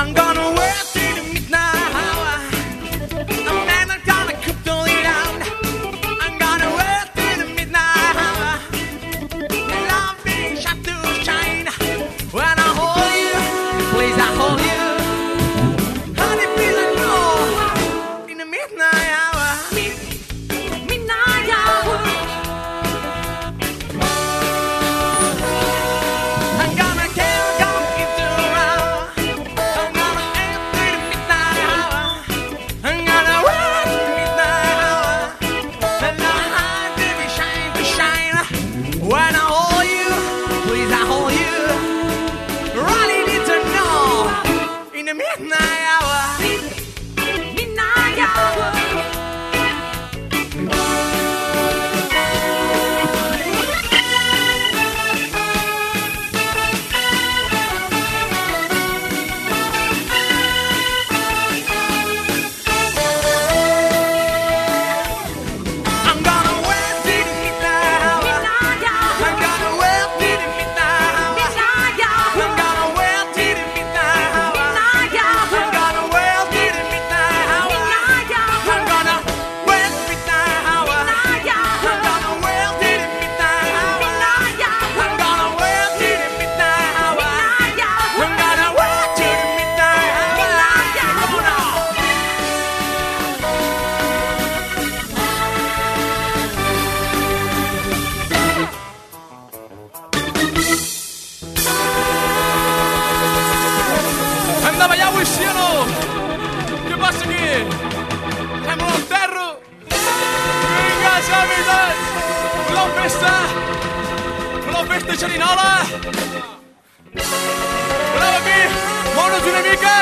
I'm gonna work till the midnight hour. I'm never gonna. I'm gonna work the midnight hour. Love being shot. When I hold you, please I hold midnight. Xavi! Fem un enterro! Vinga, Xavi, doncs. tots! Voleu festa? Voleu festa, xerinola? Voleu aquí? Moure's una mica?